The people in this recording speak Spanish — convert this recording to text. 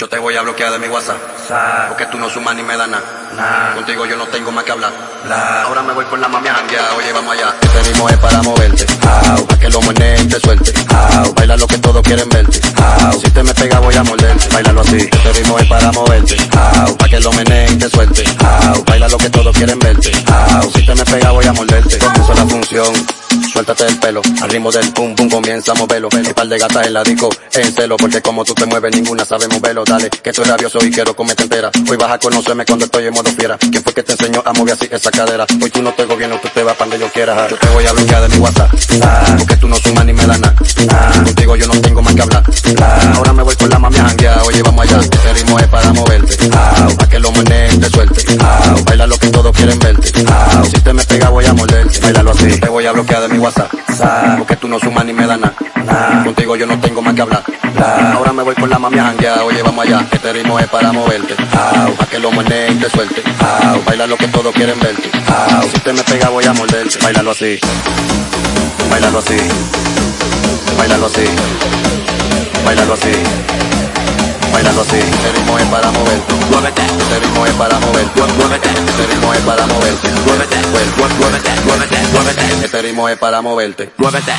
Yo te voy a bloquear de mi WhatsApp. Porque tú no sumas ni me das nada. Contigo yo no tengo más que hablar. Ahora me voy con la mami a janguear. Oye, vamos allá. Este ritmo es para moverte. Para que lo meneen te suelte. Baila lo que todos quieren verte. Si te me pega voy a morderte. Bailalo así. Este ritmo es para moverte. Para que lo meneen te suelte. Baila lo que todos quieren verte. Si te me pega voy a morderte. Suéltate el pelo, al ritmo del pum pum comienza a moverlo. Un par de gatas en la disco, en celo, porque como tú te mueves ninguna sabe moverlo. Dale, que estoy rabioso y quiero comerte entera. Hoy vas a conocerme cuando estoy en modo fiera. ¿Quién fue que te enseñó a mover así esa cadera? Hoy tú no te gobierno, tú te vas para donde yo quiera. Yo te voy a bloquear de mi WhatsApp, porque tú no sumas ni me das nada. Contigo yo no tengo más que hablar. Ahora me voy con la mami a janguear, oye vamos allá. Este ritmo es para moverte, Te voy a bloquear de mi WhatsApp, porque tú no sumas ni me das nada. Contigo yo no tengo más que hablar. Ahora me voy con la mami a janguear, oye vamos allá. Este ritmo es para moverte, para que lo meneen te suelte. Baila lo que todos quieren verte. Si te me pega voy a morderte, bailalo así. Bailalo así. Bailalo así. Bailalo así. Bailalo así, este ritmo es para moverte. Muévete, Este ritmo es para moverte. muévete, Este es para moverte. muévete, muévete, muévete, muévete, Este ritmo es para moverte. muévete.